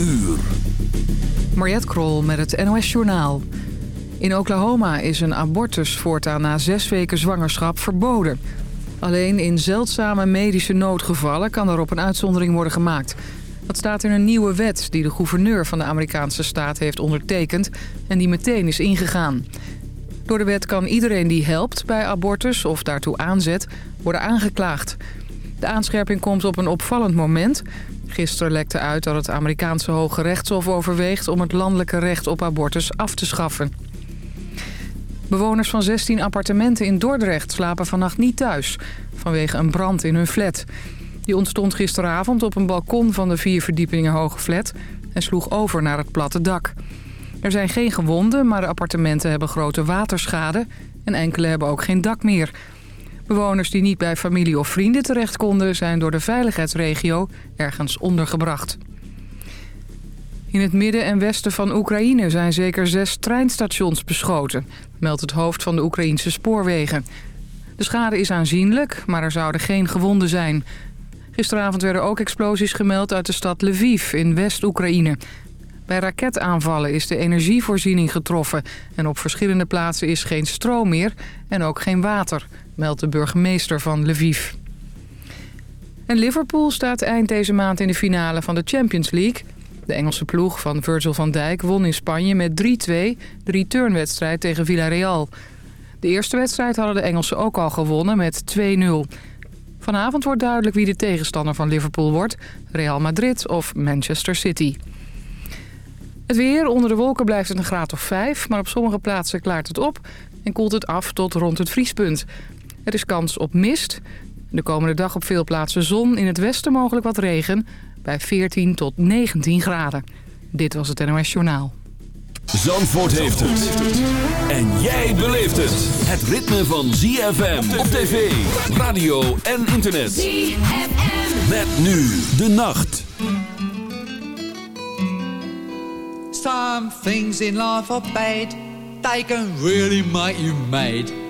uur. Mariette Krol met het NOS Journaal. In Oklahoma is een abortus voortaan na zes weken zwangerschap verboden. Alleen in zeldzame medische noodgevallen kan erop een uitzondering worden gemaakt. Dat staat in een nieuwe wet die de gouverneur van de Amerikaanse staat heeft ondertekend... en die meteen is ingegaan. Door de wet kan iedereen die helpt bij abortus of daartoe aanzet worden aangeklaagd. De aanscherping komt op een opvallend moment. Gisteren lekte uit dat het Amerikaanse Hoge Rechtshof overweegt... om het landelijke recht op abortus af te schaffen. Bewoners van 16 appartementen in Dordrecht slapen vannacht niet thuis... vanwege een brand in hun flat. Die ontstond gisteravond op een balkon van de vier verdiepingen hoge flat... en sloeg over naar het platte dak. Er zijn geen gewonden, maar de appartementen hebben grote waterschade... en enkele hebben ook geen dak meer... Bewoners die niet bij familie of vrienden terecht konden... zijn door de veiligheidsregio ergens ondergebracht. In het midden en westen van Oekraïne zijn zeker zes treinstations beschoten... meldt het hoofd van de Oekraïnse spoorwegen. De schade is aanzienlijk, maar er zouden geen gewonden zijn. Gisteravond werden ook explosies gemeld uit de stad Lviv in West-Oekraïne. Bij raketaanvallen is de energievoorziening getroffen... en op verschillende plaatsen is geen stroom meer en ook geen water meldt de burgemeester van Lviv. En Liverpool staat eind deze maand in de finale van de Champions League. De Engelse ploeg van Virgil van Dijk won in Spanje met 3-2 de returnwedstrijd tegen Villarreal. De eerste wedstrijd hadden de Engelsen ook al gewonnen met 2-0. Vanavond wordt duidelijk wie de tegenstander van Liverpool wordt. Real Madrid of Manchester City. Het weer, onder de wolken blijft een graad of 5... maar op sommige plaatsen klaart het op en koelt het af tot rond het vriespunt. Er is kans op mist. De komende dag op veel plaatsen zon. In het westen mogelijk wat regen. Bij 14 tot 19 graden. Dit was het NOS Journaal. Zandvoort heeft het. En jij beleeft het. Het ritme van ZFM op tv, radio en internet. ZFM. Met nu de nacht. Some things in life are bad. They can really make you mad.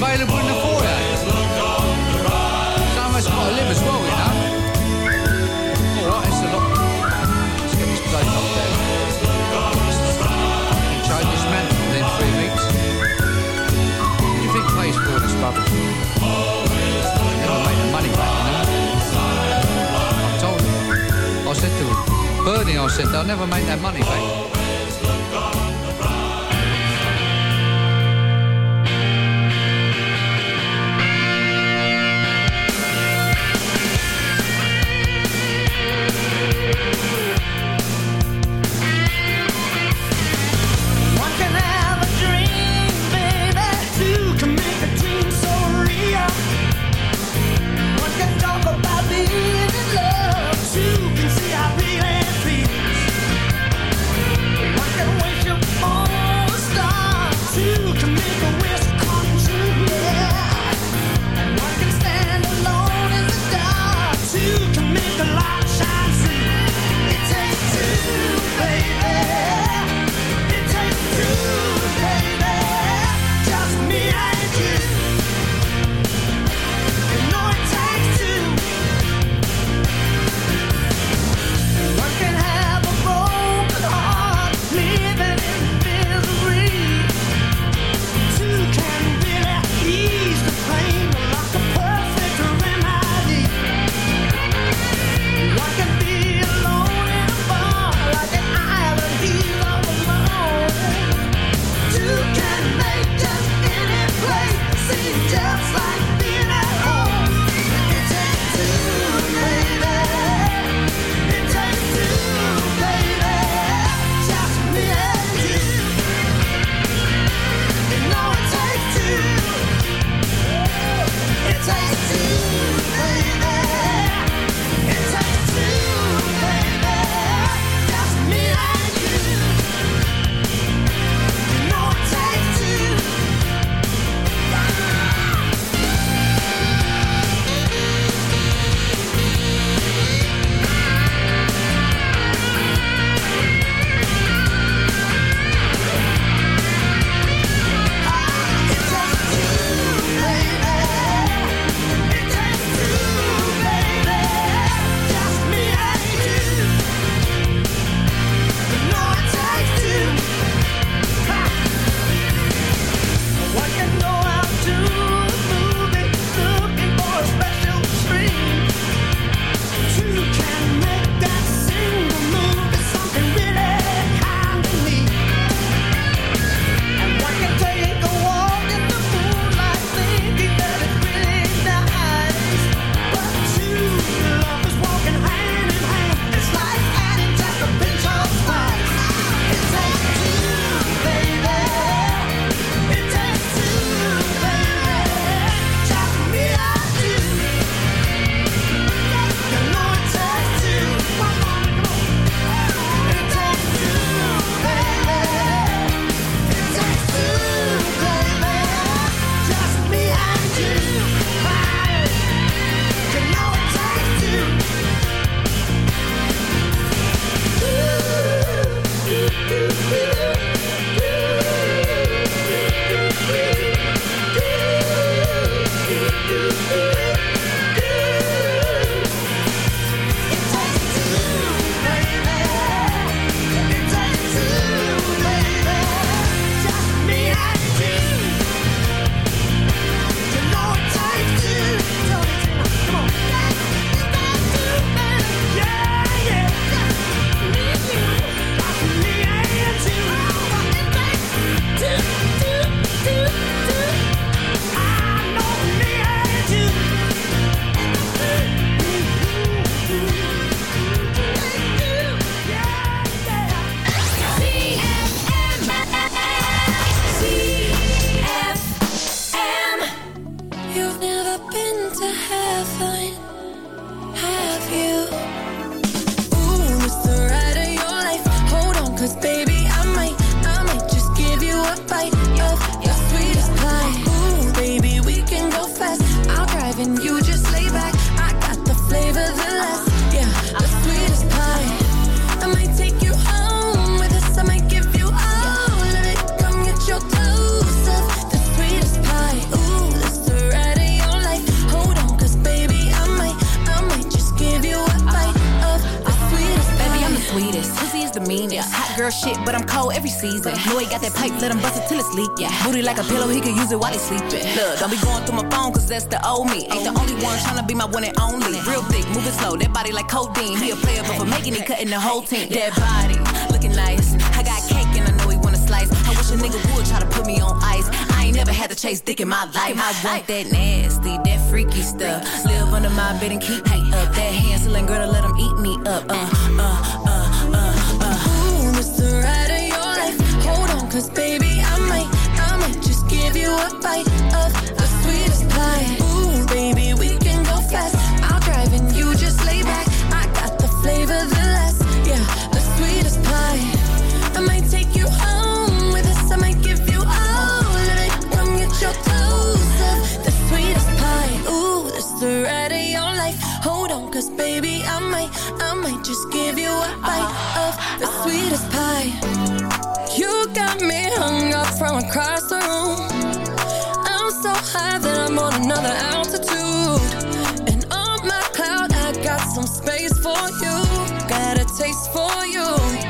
available in the foyer. So much got to live as well, you know. All right, it's a lot. Let's get this knocked down. You tried this man within three weeks. What do you think pays for this rubbish? Never make the money back, you know. I told him. I said to him, Bernie, I said, they'll never make that money back. That's the old me. Ain't the only one tryna be my one and only. Real thick, moving slow, that body like codeine. He a player, but for making it, cutting the whole team. That body, looking nice. I got cake and I know he wanna slice. I wish a nigga would try to put me on ice. I ain't never had to chase dick in my life. I want that nasty, that freaky stuff. Live under my bed and keep me up. That Hansel and Gretel, let him eat me up. Uh, uh, baby, I might, I might just give you a bite of the sweetest pie. You got me hung up from across the room. I'm so high that I'm on another altitude. And on my cloud, I got some space for you. Got a taste for you.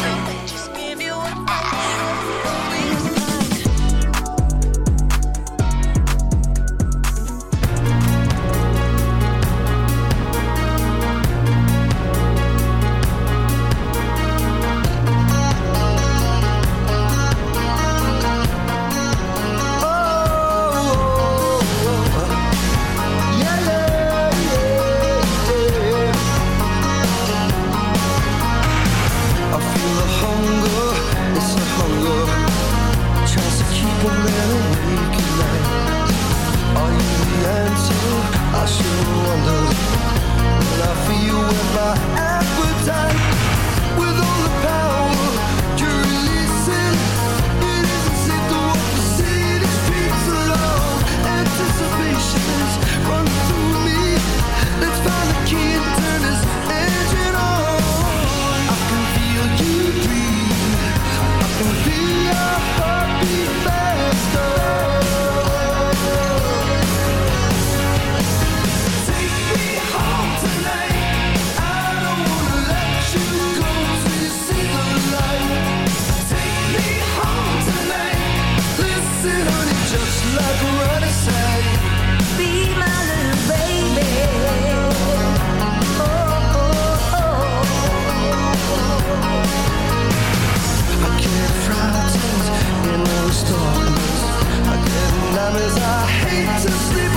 I sure wonder When I feel with my appetite. time I hate to sleep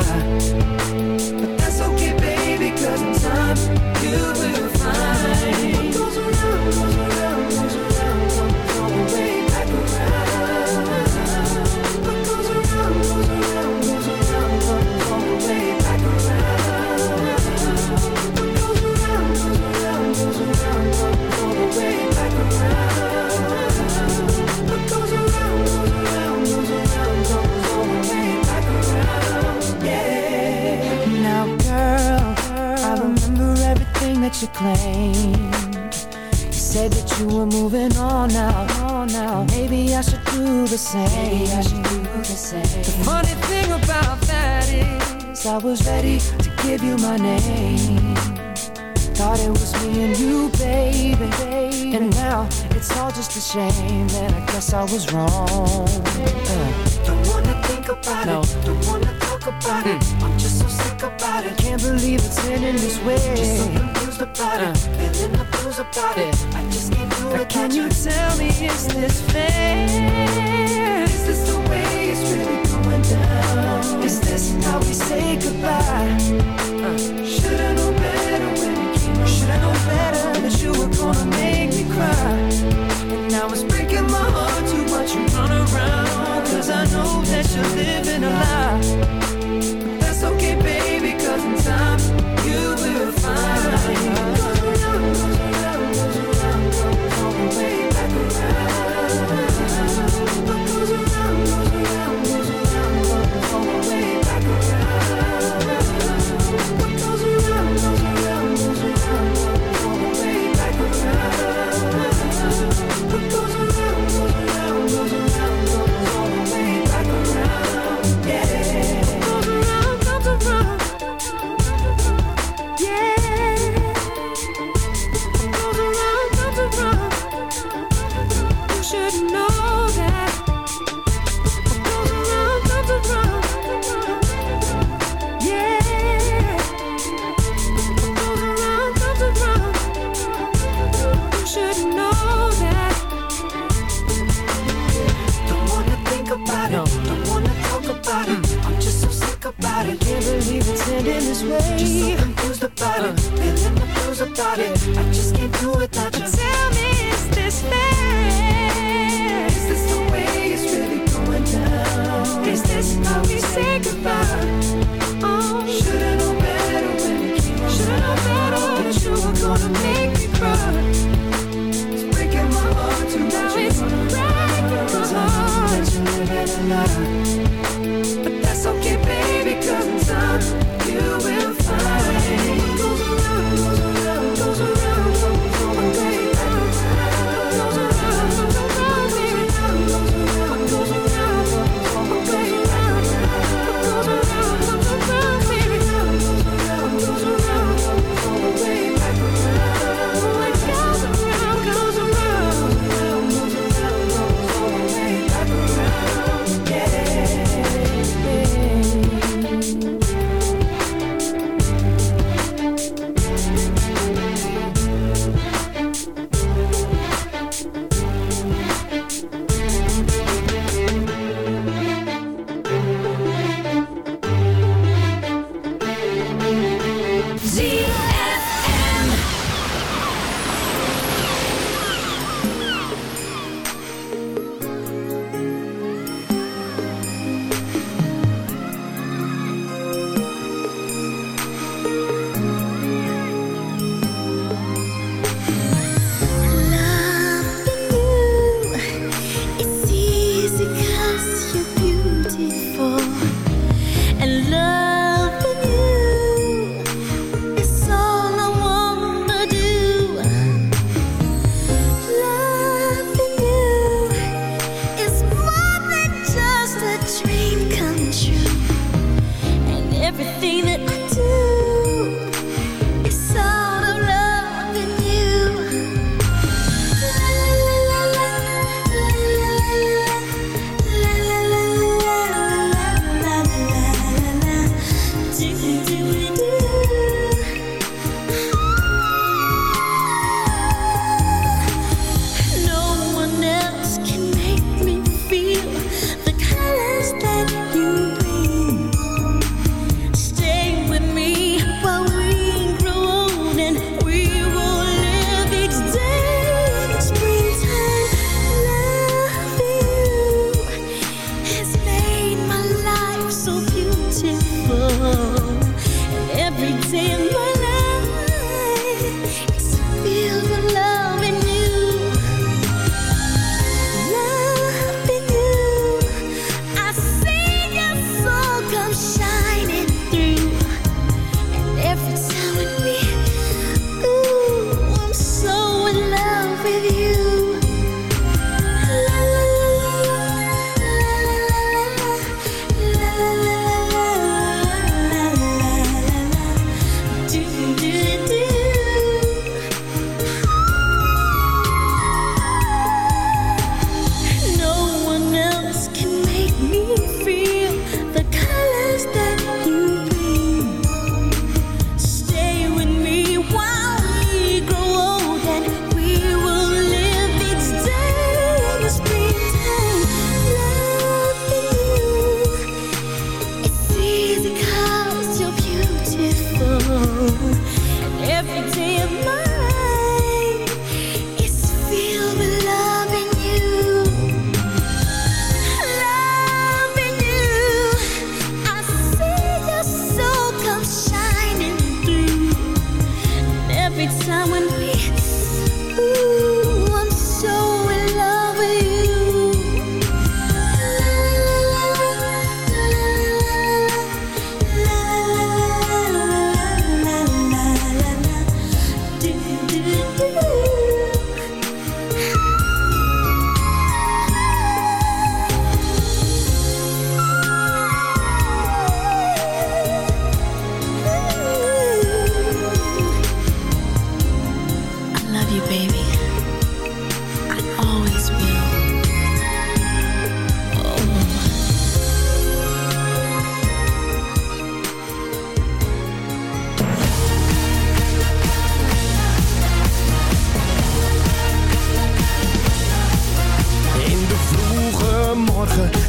Yeah.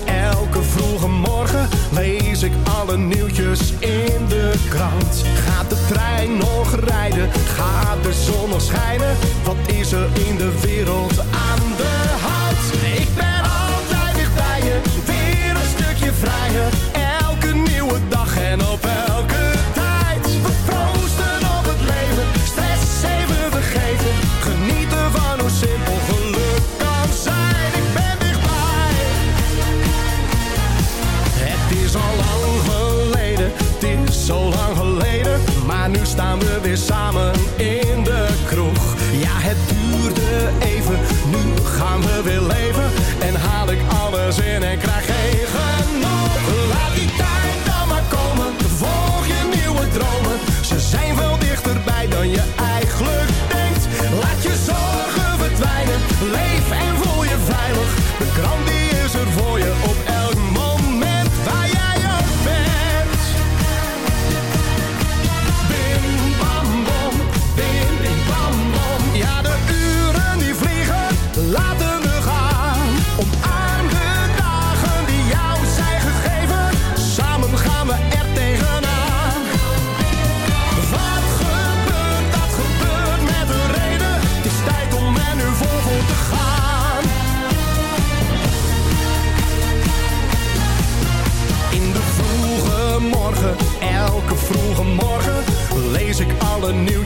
Elke vroege morgen lees ik alle nieuwtjes in de krant. Gaat de trein nog rijden? Gaat de zon nog schijnen? Wat is er in de wereld aan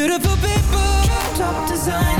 beautiful people. Top designer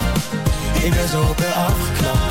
Ik ben zo op